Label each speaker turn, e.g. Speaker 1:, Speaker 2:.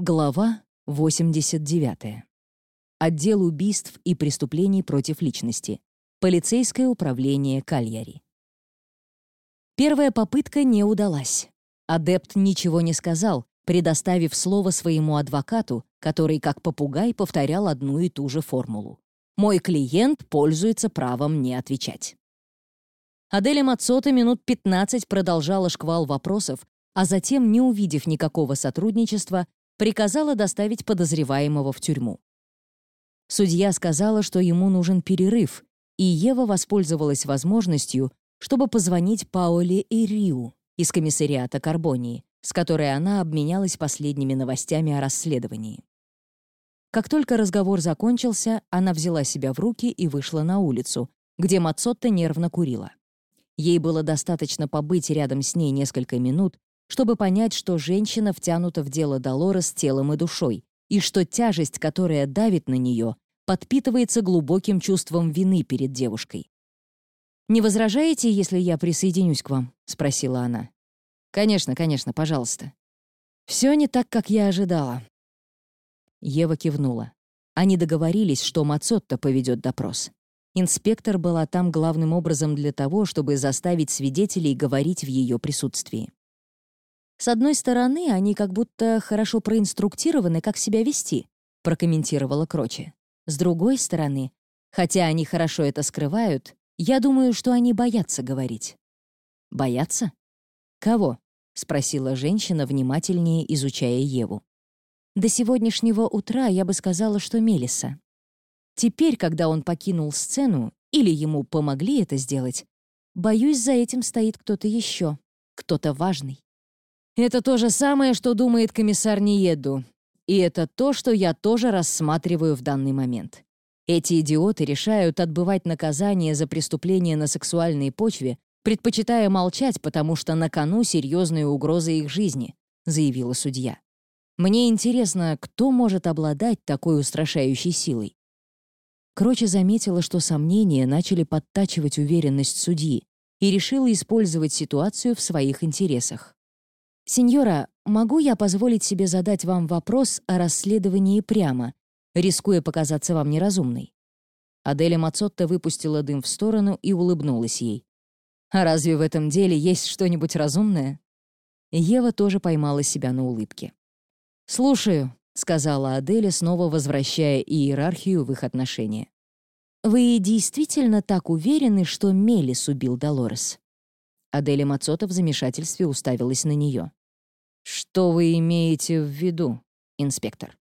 Speaker 1: Глава 89. Отдел убийств и преступлений против личности. Полицейское управление Кальяри. Первая попытка не удалась. Адепт ничего не сказал, предоставив слово своему адвокату, который как попугай повторял одну и ту же формулу. «Мой клиент пользуется правом не отвечать». Аделя Мацота минут 15 продолжала шквал вопросов, а затем, не увидев никакого сотрудничества, приказала доставить подозреваемого в тюрьму. Судья сказала, что ему нужен перерыв, и Ева воспользовалась возможностью, чтобы позвонить Паоле и Риу из комиссариата Карбонии, с которой она обменялась последними новостями о расследовании. Как только разговор закончился, она взяла себя в руки и вышла на улицу, где Мацотта нервно курила. Ей было достаточно побыть рядом с ней несколько минут, чтобы понять, что женщина втянута в дело Долорес телом и душой, и что тяжесть, которая давит на нее, подпитывается глубоким чувством вины перед девушкой. «Не возражаете, если я присоединюсь к вам?» — спросила она. «Конечно, конечно, пожалуйста». «Все не так, как я ожидала». Ева кивнула. Они договорились, что Мацотто поведет допрос. Инспектор была там главным образом для того, чтобы заставить свидетелей говорить в ее присутствии. С одной стороны, они как будто хорошо проинструктированы, как себя вести, прокомментировала Кроче. С другой стороны, хотя они хорошо это скрывают, я думаю, что они боятся говорить. Боятся? Кого? спросила женщина, внимательнее изучая Еву. До сегодняшнего утра я бы сказала, что Мелиса. Теперь, когда он покинул сцену, или ему помогли это сделать, боюсь, за этим стоит кто-то еще, кто-то важный. Это то же самое, что думает комиссар Ниеду. И это то, что я тоже рассматриваю в данный момент. Эти идиоты решают отбывать наказание за преступление на сексуальной почве, предпочитая молчать, потому что на кону серьезные угрозы их жизни, заявила судья. Мне интересно, кто может обладать такой устрашающей силой. Кроче заметила, что сомнения начали подтачивать уверенность судьи и решила использовать ситуацию в своих интересах. «Сеньора, могу я позволить себе задать вам вопрос о расследовании прямо, рискуя показаться вам неразумной?» Аделя Мацотта выпустила дым в сторону и улыбнулась ей. «А разве в этом деле есть что-нибудь разумное?» Ева тоже поймала себя на улыбке. «Слушаю», — сказала Аделя, снова возвращая иерархию в их отношения. «Вы действительно так уверены, что Мелис убил Долорес?» Аделя Мацота в замешательстве уставилась на нее. «Что вы имеете в виду, инспектор?»